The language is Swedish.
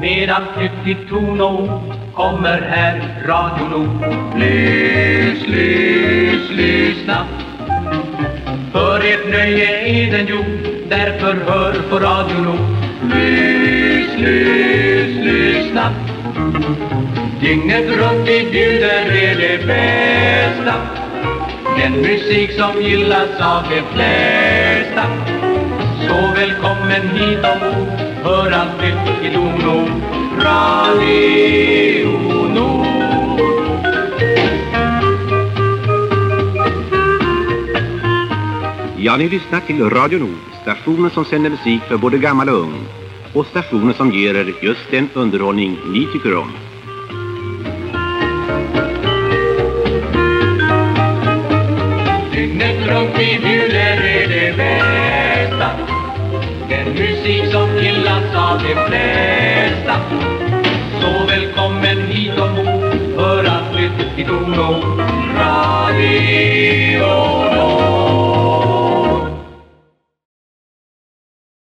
Med allt nytt i ton och ord kommer här Radio Nord. Lys, lys, lyssna. För ert nöje är den gjord, därför hör på Radio Nord. Lys, lys, lyssna. Dygnet runt vi bjuder er det bästa. Den musik som gillas av de flesta. Så välkommen hit ombord, hör allt i Dono. Radio Nord. Ja, ni lyssnar till Radio Nord, stationen som sänder musik för både gammal och ung. Och stationen som ger er just den underhållning ni tycker om. Dygnet runt musik som gillas av de flesta. Så välkommen hit ombord för att nytt i Dono